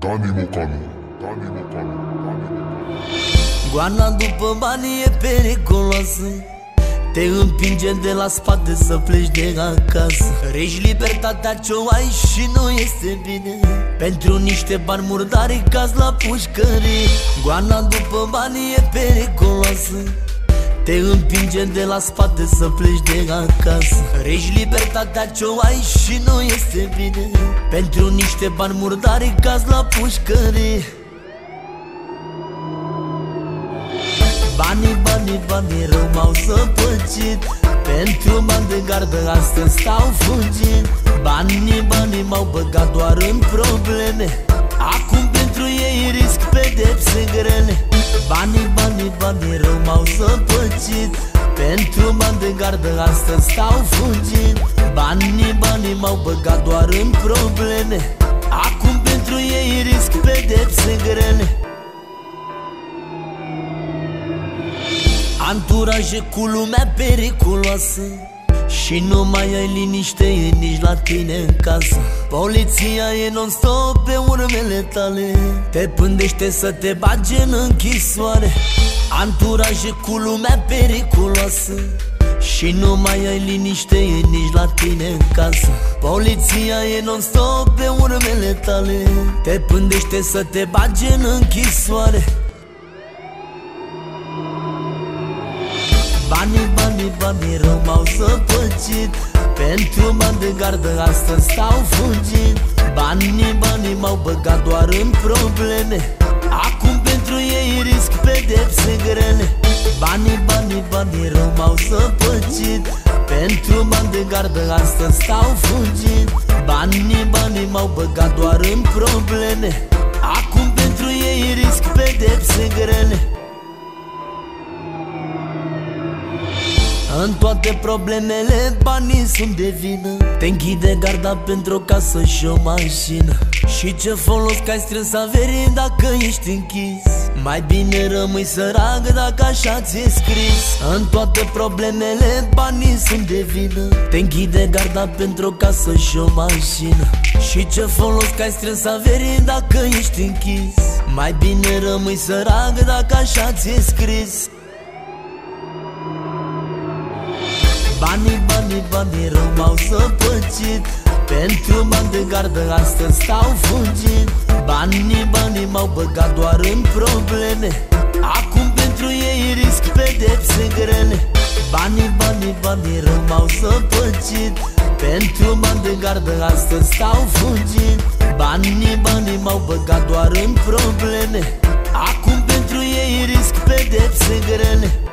Dani Mocanu, Dani Mocanu, Dani Mocanu. Goana după bani e periculoasă. Te împinge de la spate să pleci de acasă. Regi libertatea ce-o ai și nu este bine. Pentru niște bani murdari caz la pușcării Goana după bani e periculoasă te împinge de la spate să pleci de acasă. Regi libertatea ce-o ai și nu este bine. Pentru niște bani murdari caz la pușcării Banii, banii, banii rău m-au zăpăcit Pentru bani de gardă astăzi stau fugit. Banii, banii m-au băgat doar în probleme. Acum pentru ei risc pedepse grele. Banii, banii, banii rău m-au zăpăcit Pentru bani de gardă astăzi stau fugit. Banii, banii m-au băgat doar în probleme. Acum pentru ei risc pedepse grele. Anturaje cu lumea periculoasă și nu mai ai liniște e nici la tine în casă. Poliția e non-stop pe urmele tale. Te pândește să te bage în închisoare. Anturaje cu lumea periculoasă. Și nu mai ai liniște e nici la tine în casă. Poliția e non-stop pe urmele tale. Te pândește să te bage în închisoare Banii, banii, banii rău m-au zăpăcit Pentru bani de gardă astăzi stau fugit. Banii, banii m-au băgat doar în probleme. Acum pentru ei risc pedepse grele. Banii, banii, banii rău m-au zăpăcit Pentru bani de gardă astăzi stau fugit. Banii, banii m-au băgat doar în probleme. Acum pentru ei risc pedepse grele În toate problemele banii sunt de vină. Te închide garda pentru o casă și o mașină. Și ce folos că ai strâns averi dacă ești închis. Mai bine rămâi sărac dacă așa ți-e scris. În toate problemele banii sunt de vină. Te închide garda pentru o casă și o mașină. Și ce folos că ai strâns averi dacă ești închis. Mai bine rămâi sărac dacă așa ți-e scris Banii, banii, banii rău m-au zăpăcit Pentru bani de gardă astăzi stau fugit. Banii, banii m-au băgat doar în probleme. Acum pentru ei risc pedepse grele. Banii, banii, banii rău m-au zăpăcit Pentru bani de gardă astăzi stau fugit. Banii, banii m-au băgat doar în probleme. Acum pentru ei risc pedepse grele